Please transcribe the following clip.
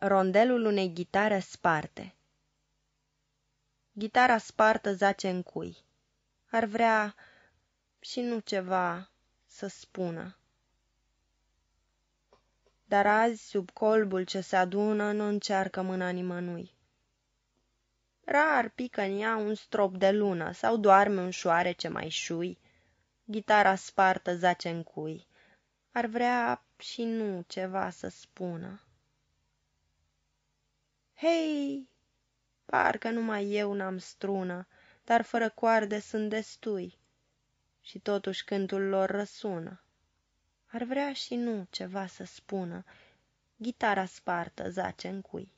Rondelul unei ghitare sparte Ghitara spartă zace în cui. Ar vrea și nu ceva să spună. Dar azi, sub colbul ce se adună, nu încearcă mâna nimănui. Rar pică în ea un strop de lună sau doarme un șoarece mai șui. Ghitara spartă zace în cui. Ar vrea și nu ceva să spună. Hei, parcă numai eu n-am strună, dar fără coarde sunt destui. Și totuși cântul lor răsună. Ar vrea și nu ceva să spună, ghitara spartă zace în cui.